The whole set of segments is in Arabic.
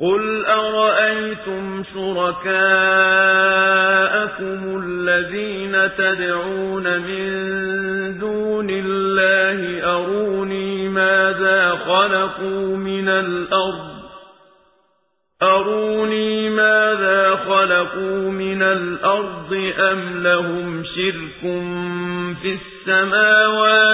قُلْ أَرَأَيْتُمْ شُرَكَاءَكُمُ الَّذِينَ تَدْعُونَ مِن دُونِ اللَّهِ أَرُونِي مَاذَا خَلَقُوا مِنَ الْأَرْضِ؟ أَرُونِي مَاذَا خَلَقُوا مِنَ الْأَرْضِ أَمْ لَهُمْ شِرْكٌ فِي السَّمَاوَاتِ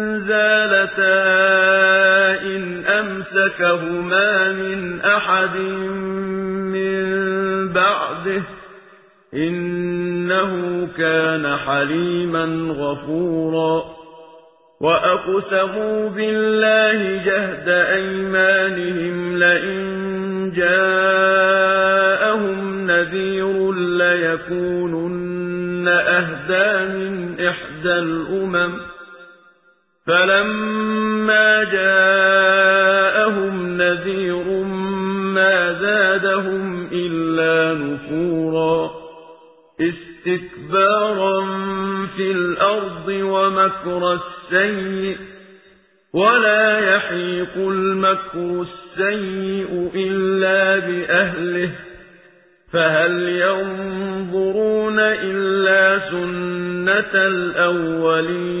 زَالَتَا إِنْ أَمْسَكَهُمَا مِنْ أَحَدٍ مِّن بَعْدِهِ إِنَّهُ كَانَ حَلِيمًا غَفُورًا وَأَقْسَمُوا بِاللَّهِ جَهْدَ أَيْمَانِهِمْ لَئِن جَاءَهُمْ نَذِيرٌ لَّيَكُونُنَّ أَهْدَىٰ مِنْ إِحْدَى الْأُمَمِ فَلَمَّا جَاءَهُمْ نَذِيرٌ مَّا زَادَهُمْ إِلَّا نُفُورًا اسْتِكْبَارًا فِي الْأَرْضِ وَمَكْرَ السَّيِّئِ وَلَا يَحِيقُ الْمَكْرُ السَّيِّئُ إِلَّا بِأَهْلِهِ فَهَلْ يَنظُرُونَ إِلَّا سُنَّةَ الْأَوَّلِينَ